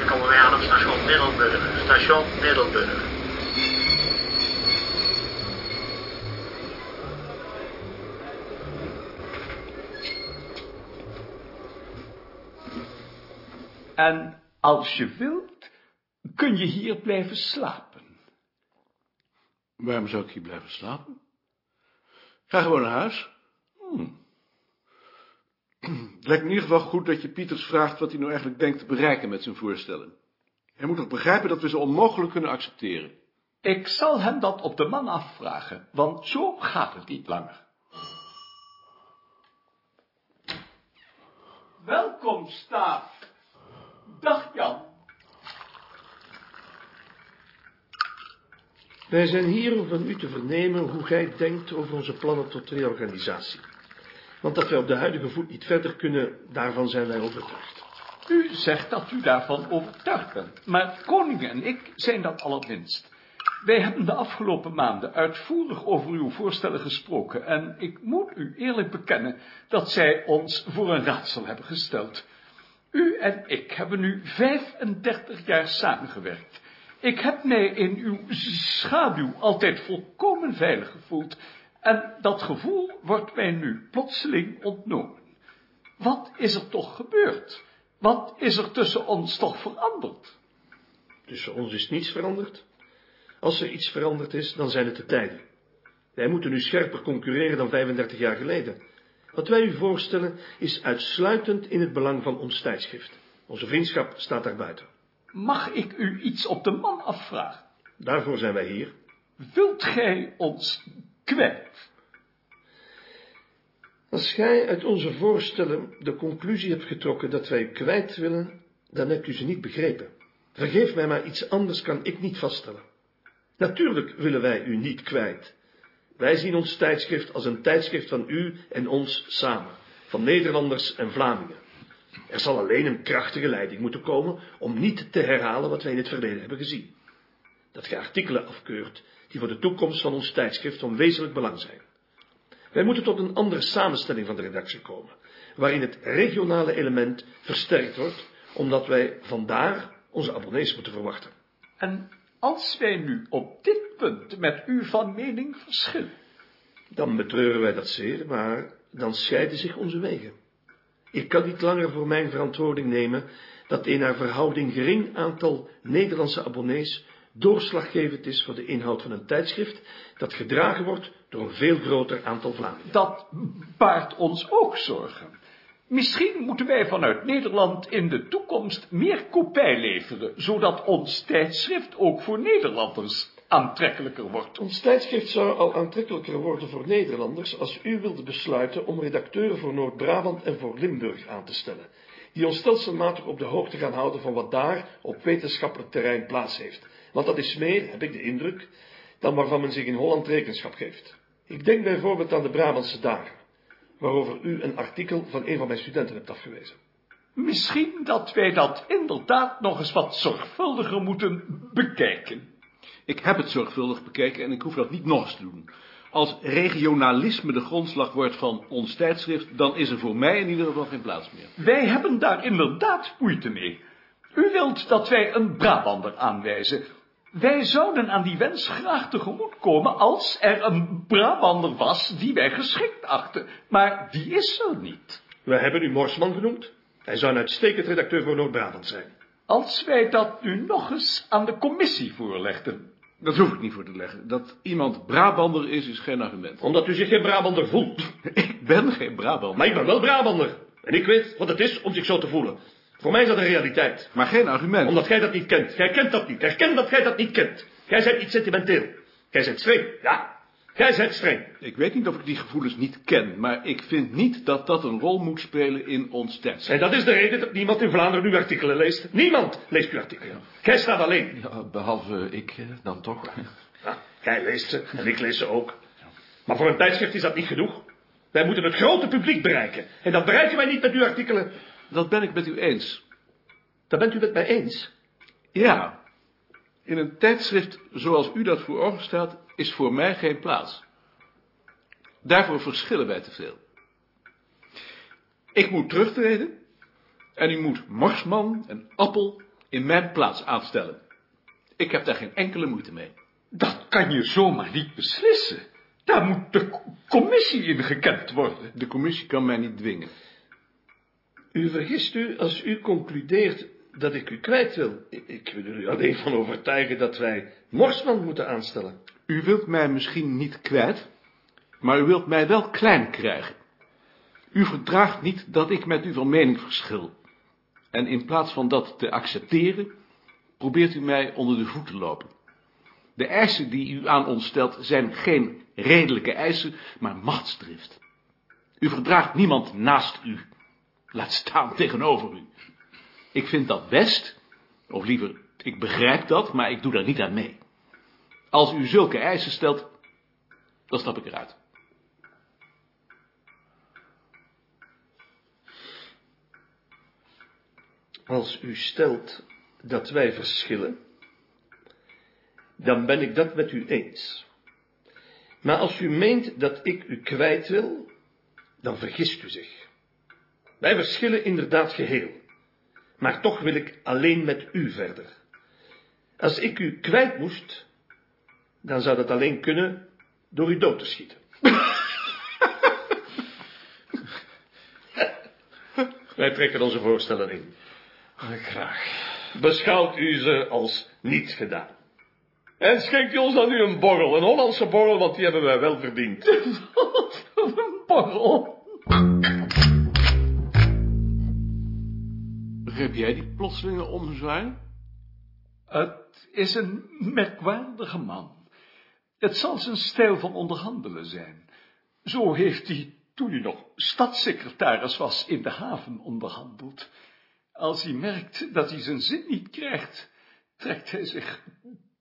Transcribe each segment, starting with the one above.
Ogenblikken komen wij aan op station Middelburg. Station Middelburg. En als je wilt, kun je hier blijven slapen. Waarom zou ik hier blijven slapen? Ga gewoon naar huis. Hmm. Het lijkt me in ieder geval goed dat je Pieters vraagt wat hij nou eigenlijk denkt te bereiken met zijn voorstellen. Hij moet toch begrijpen dat we ze onmogelijk kunnen accepteren. Ik zal hem dat op de man afvragen, want zo gaat het niet langer. Welkom, Staaf. Dag, Jan. Wij zijn hier om van u te vernemen hoe gij denkt over onze plannen tot reorganisatie. Want dat wij op de huidige voet niet verder kunnen, daarvan zijn wij overtuigd. U zegt dat u daarvan overtuigd bent, maar koning en ik zijn dat allerminst. Wij hebben de afgelopen maanden uitvoerig over uw voorstellen gesproken en ik moet u eerlijk bekennen dat zij ons voor een raadsel hebben gesteld. U en ik hebben nu 35 jaar samengewerkt. Ik heb mij in uw schaduw altijd volkomen veilig gevoeld en dat gevoel wordt mij nu plotseling ontnomen. Wat is er toch gebeurd? Wat is er tussen ons toch veranderd? Tussen ons is niets veranderd. Als er iets veranderd is, dan zijn het de tijden. Wij moeten nu scherper concurreren dan 35 jaar geleden. Wat wij u voorstellen is uitsluitend in het belang van ons tijdschrift. Onze vriendschap staat daar buiten. Mag ik u iets op de man afvragen? Daarvoor zijn wij hier. Wilt gij ons kwijt? Als gij uit onze voorstellen de conclusie hebt getrokken dat wij u kwijt willen, dan hebt u ze niet begrepen. Vergeef mij, maar iets anders kan ik niet vaststellen. Natuurlijk willen wij u niet kwijt. Wij zien ons tijdschrift als een tijdschrift van u en ons samen, van Nederlanders en Vlamingen. Er zal alleen een krachtige leiding moeten komen om niet te herhalen wat wij in het verleden hebben gezien. Dat gij artikelen afkeurt die voor de toekomst van ons tijdschrift van wezenlijk belang zijn. Wij moeten tot een andere samenstelling van de redactie komen, waarin het regionale element versterkt wordt, omdat wij vandaar onze abonnees moeten verwachten. En als wij nu op dit punt met u van mening verschillen, Dan betreuren wij dat zeer, maar dan scheiden zich onze wegen. Ik kan niet langer voor mijn verantwoording nemen dat een naar verhouding gering aantal Nederlandse abonnees doorslaggevend is voor de inhoud van een tijdschrift dat gedragen wordt door een veel groter aantal Vlamingen. dat baart ons ook zorgen. Misschien moeten wij vanuit Nederland in de toekomst meer kopij leveren, zodat ons tijdschrift ook voor Nederlanders aantrekkelijker wordt. Ons tijdschrift zou al aantrekkelijker worden voor Nederlanders als u wilde besluiten om redacteuren voor Noord-Brabant en voor Limburg aan te stellen, die ons stelselmatig op de hoogte gaan houden van wat daar op wetenschappelijk terrein plaats heeft. Want dat is meer, heb ik de indruk, dan waarvan men zich in Holland rekenschap geeft. Ik denk bijvoorbeeld aan de Brabantse dagen, waarover u een artikel van een van mijn studenten hebt afgewezen. Misschien dat wij dat inderdaad nog eens wat zorgvuldiger moeten bekijken. Ik heb het zorgvuldig bekeken en ik hoef dat niet nog eens te doen. Als regionalisme de grondslag wordt van ons tijdschrift, dan is er voor mij in ieder geval geen plaats meer. Wij hebben daar inderdaad moeite mee. U wilt dat wij een Brabander aanwijzen. Wij zouden aan die wens graag tegemoetkomen als er een Brabander was die wij geschikt achten. Maar die is er niet. Wij hebben u Morsman genoemd. Hij zou een uitstekend redacteur voor Noord-Brabant zijn. Als wij dat nu nog eens aan de commissie voorlegden. Dat hoef ik niet voor te leggen. Dat iemand Brabander is, is geen argument. Omdat u zich geen Brabander voelt. Ik ben geen Brabander. Maar ik ben wel Brabander. En ik weet wat het is om zich zo te voelen. Voor mij is dat een realiteit. Maar geen argument. Omdat jij dat niet kent. Jij kent dat niet. Erken dat jij dat niet kent. Jij bent niet sentimenteel. Jij bent streng. Ja. Jij bent streng. Ik weet niet of ik die gevoelens niet ken, maar ik vind niet dat dat een rol moet spelen in ons tijdschrift. En dat is de reden dat niemand in Vlaanderen uw artikelen leest. Niemand leest uw artikelen. Jij staat alleen. Ja, behalve ik eh, dan toch. Ja, jij leest ze en ik lees ze ook. Maar voor een tijdschrift is dat niet genoeg. Wij moeten het grote publiek bereiken. En dat bereiken wij niet met uw artikelen. Dat ben ik met u eens. Dat bent u met mij eens. Ja. In een tijdschrift zoals u dat voor ogen stelt, is voor mij geen plaats. Daarvoor verschillen wij te veel. Ik moet terugtreden En u moet Marsman en Appel in mijn plaats aanstellen. Ik heb daar geen enkele moeite mee. Dat kan je zomaar niet beslissen. Daar moet de co- commissie in gekend worden. De commissie kan mij niet dwingen. U vergist u als u concludeert dat ik u kwijt wil. Ik- Ik wil er u alleen van overtuigen dat wij Morsman moeten aanstellen. U wilt mij misschien niet kwijt, maar u wilt mij wel klein krijgen. U verdraagt niet dat ik met u van mening verschil. En in plaats van dat te accepteren, probeert u mij onder de voet te lopen. De eisen die u aan ons stelt zijn geen redelijke eisen, maar machtsdrift. U verdraagt niemand naast u, laat staan tegenover u. Ik vind dat best, of liever, ik begrijp dat, maar ik doe daar niet aan mee. Als u zulke eisen stelt, dan stap ik eruit. Als u stelt dat wij verschillen, dan ben ik dat met u eens. Maar als u meent dat ik u kwijt wil, dan vergist u zich. Wij verschillen inderdaad geheel, maar toch wil ik alleen met u verder. Als ik u kwijt moest, dan zou dat alleen kunnen door u dood te schieten. Wij trekken onze voorstellen in. Graag. Beschouwt u ze als niet gedaan. En schenkt u ons dan nu een borrel, een Hollandse borrel, want die hebben wij wel verdiend. Een borrel. Begrijp jij die plotselinge omzwaai? Het is een merkwaardige man. Het zal zijn stijl van onderhandelen zijn. Zo heeft hij, toen hij nog stadssecretaris was, in de haven onderhandeld. Als hij merkt dat hij zijn zin niet krijgt, trekt hij zich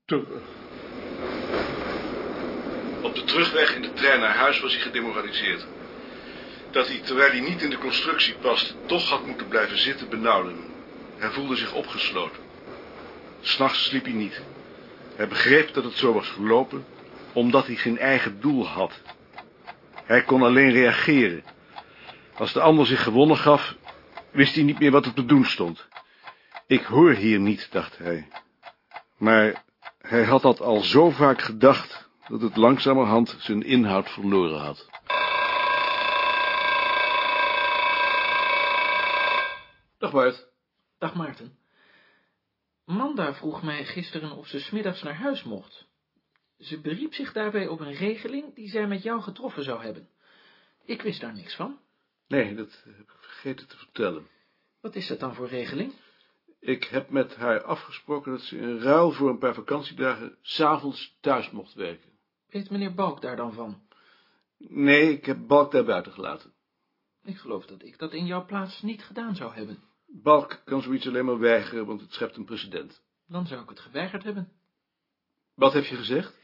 terug. Op de terugweg in de trein naar huis was hij gedemoraliseerd. Dat hij, terwijl hij niet in de constructie paste, toch had moeten blijven zitten, benauwde hem. Hij voelde zich opgesloten. S'nachts sliep hij niet. Hij begreep dat het zo was gelopen, omdat hij geen eigen doel had. Hij kon alleen reageren. Als de ander zich gewonnen gaf, wist hij niet meer wat er te doen stond. Ik hoor hier niet, dacht hij. Maar hij had dat al zo vaak gedacht, dat het langzamerhand zijn inhoud verloren had. Dag Bart. Dag Maarten. Manda vroeg mij gisteren of ze 's middags naar huis mocht. Ze beriep zich daarbij op een regeling die zij met jou getroffen zou hebben. Ik wist daar niks van. Nee, dat heb ik vergeten te vertellen. Wat is dat dan voor regeling? Ik heb met haar afgesproken dat ze in ruil voor een paar vakantiedagen s'avonds thuis mocht werken. Weet meneer Balk daar dan van? Nee, ik heb Balk daar buiten gelaten. Ik geloof dat ik dat in jouw plaats niet gedaan zou hebben. Balk kan zoiets alleen maar weigeren, want het schept een precedent. Dan zou ik het geweigerd hebben. Wat heb je gezegd?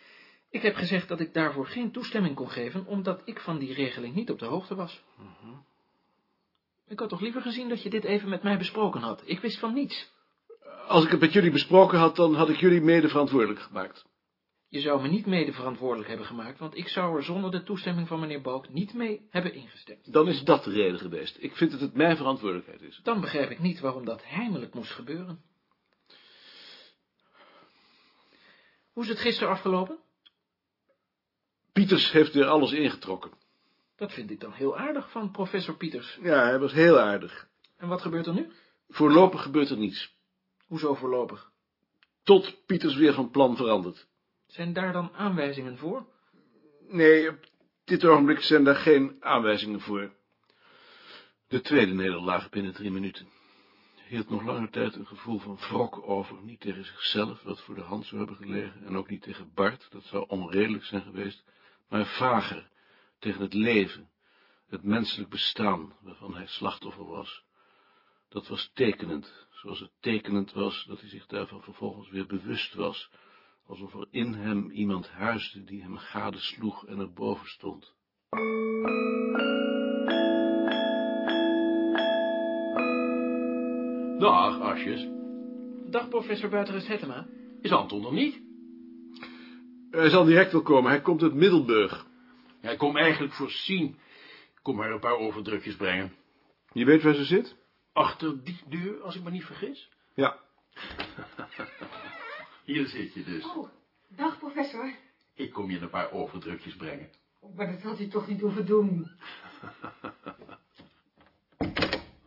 Ik heb gezegd dat ik daarvoor geen toestemming kon geven, omdat ik van die regeling niet op de hoogte was. Ik had toch liever gezien dat je dit even met mij besproken had. Ik wist van niets. Als ik het met jullie besproken had, dan had ik jullie mede verantwoordelijk gemaakt. Je zou me niet mede verantwoordelijk hebben gemaakt, want ik zou er zonder de toestemming van meneer Balk niet mee hebben ingestemd. Dan is dat de reden geweest. Ik vind dat het mijn verantwoordelijkheid is. Dan begrijp ik niet waarom dat heimelijk moest gebeuren. Hoe is het gisteren afgelopen? Pieters heeft weer alles ingetrokken. Dat vind ik dan heel aardig van professor Pieters. Ja, hij was heel aardig. En wat gebeurt er nu? Voorlopig gebeurt er niets. Hoezo voorlopig? Tot Pieters weer van plan verandert. Zijn daar dan aanwijzingen voor? Nee, op dit ogenblik zijn daar geen aanwijzingen voor. De tweede nederlaag binnen drie minuten. Hield nog lange tijd een gevoel van wrok over, niet tegen zichzelf, wat voor de hand zou hebben gelegen, en ook niet tegen Bart, dat zou onredelijk zijn geweest, maar vager, tegen het leven, het menselijk bestaan, waarvan hij slachtoffer was. Dat was tekenend, zoals het tekenend was dat hij zich daarvan vervolgens weer bewust was, alsof er in hem iemand huisde die hem gadesloeg en erboven stond. Dag, Asjes. Dag professor Buitenrust Hettema. Is Anton er niet? Hij zal direct wel komen, hij komt uit Middelburg. Hij komt eigenlijk voor Sien. Ik kom haar een paar overdrukjes brengen. Je weet waar ze zit? Achter die deur, als ik me niet vergis? Ja, Hier zit je dus. Oh, dag professor. Ik kom je een paar overdrukjes brengen. Oh, maar dat had u toch niet hoeven doen.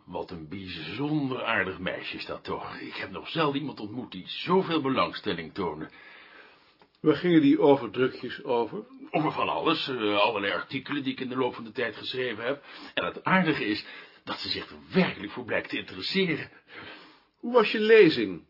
Wat een bijzonder aardig meisje is dat toch. Ik heb nog zelden iemand ontmoet die zoveel belangstelling toonde. waar gingen die overdrukjes over? Over van alles, eh, allerlei artikelen die ik in de loop van de tijd geschreven heb. En het aardige is dat ze zich er werkelijk voor blijkt te interesseren. Hoe was je lezing?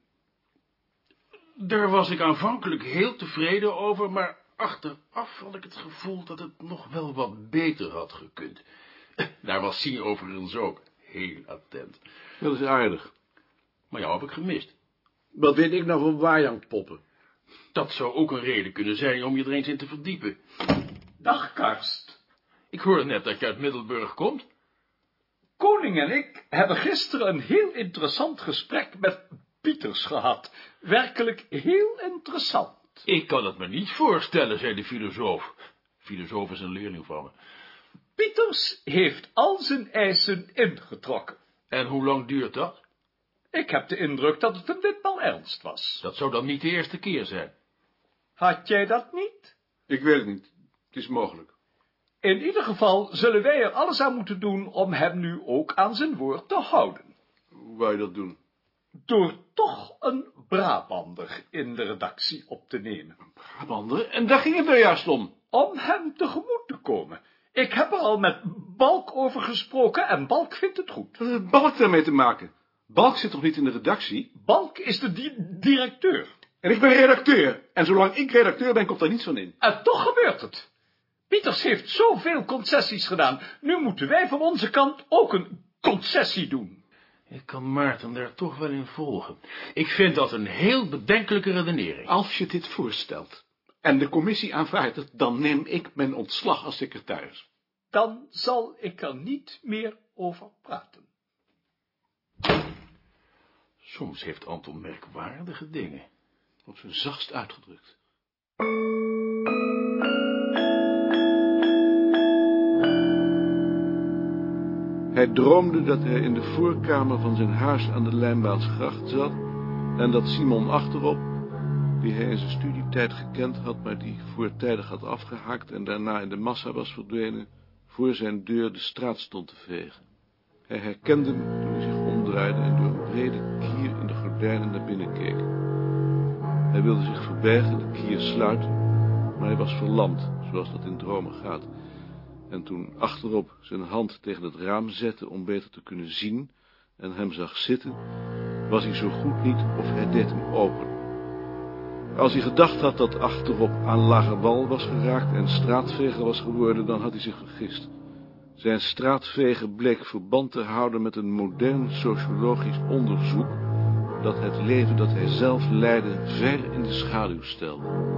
Daar was ik aanvankelijk heel tevreden over, maar achteraf had ik het gevoel dat het nog wel wat beter had gekund. Daar was Sien overigens ook heel attent. Dat is aardig. Maar jou heb ik gemist. Wat weet ik nou van Wajangpoppen? Dat zou ook een reden kunnen zijn om je er eens in te verdiepen. Dag, Karst. Ik hoorde net dat je uit Middelburg komt. Koning en ik hebben gisteren een heel interessant gesprek met Pieters gehad. Werkelijk heel interessant. Ik kan het me niet voorstellen, zei de filosoof. Filosoof is een leerling van me. Pieters heeft al zijn eisen ingetrokken. En hoe lang duurt dat? Ik heb de indruk dat het hem ditmaal ernst was. Dat zou dan niet de eerste keer zijn. Had jij dat niet? Ik weet het niet. Het is mogelijk. In ieder geval zullen wij er alles aan moeten doen om hem nu ook aan zijn woord te houden. Hoe wou je dat doen? Door toch een Brabander in de redactie op te nemen. Brabander? En daar ging het nou juist om. Om hem tegemoet te komen. Ik heb er al met Balk over gesproken en Balk vindt het goed. Wat heeft Balk daarmee te maken? Balk zit toch niet in de redactie? Balk is de di- directeur. En ik ben redacteur. En zolang ik redacteur ben, komt daar niets van in. En toch gebeurt het. Pieters heeft zoveel concessies gedaan. Nu moeten wij van onze kant ook een concessie doen. Ik kan Maarten daar toch wel in volgen. Ik vind dat een heel bedenkelijke redenering. Als je dit voorstelt en de commissie aanvaardt het, dan neem ik mijn ontslag als secretaris. Dan zal ik er niet meer over praten. Soms heeft Anton merkwaardige dingen. Op zijn zachtst uitgedrukt. Hij droomde dat hij in de voorkamer van zijn huis aan de Lijnbaansgracht zat en dat Simon achterop, die hij in zijn studietijd gekend had, maar die voortijdig had afgehaakt en daarna in de massa was verdwenen, voor zijn deur de straat stond te vegen. Hij herkende hem toen hij zich omdraaide en door een brede kier in de gordijnen naar binnen keek. Hij wilde zich verbergen, de kier sluiten, maar hij was verlamd, zoals dat in dromen gaat. En toen achterop zijn hand tegen het raam zette om beter te kunnen zien en hem zag zitten, was hij zo goed niet of hij deed hem open. Als hij gedacht had dat achterop aan lage wal was geraakt en straatveger was geworden, dan had hij zich vergist. Zijn straatveger bleek verband te houden met een modern sociologisch onderzoek dat het leven dat hij zelf leidde ver in de schaduw stelde.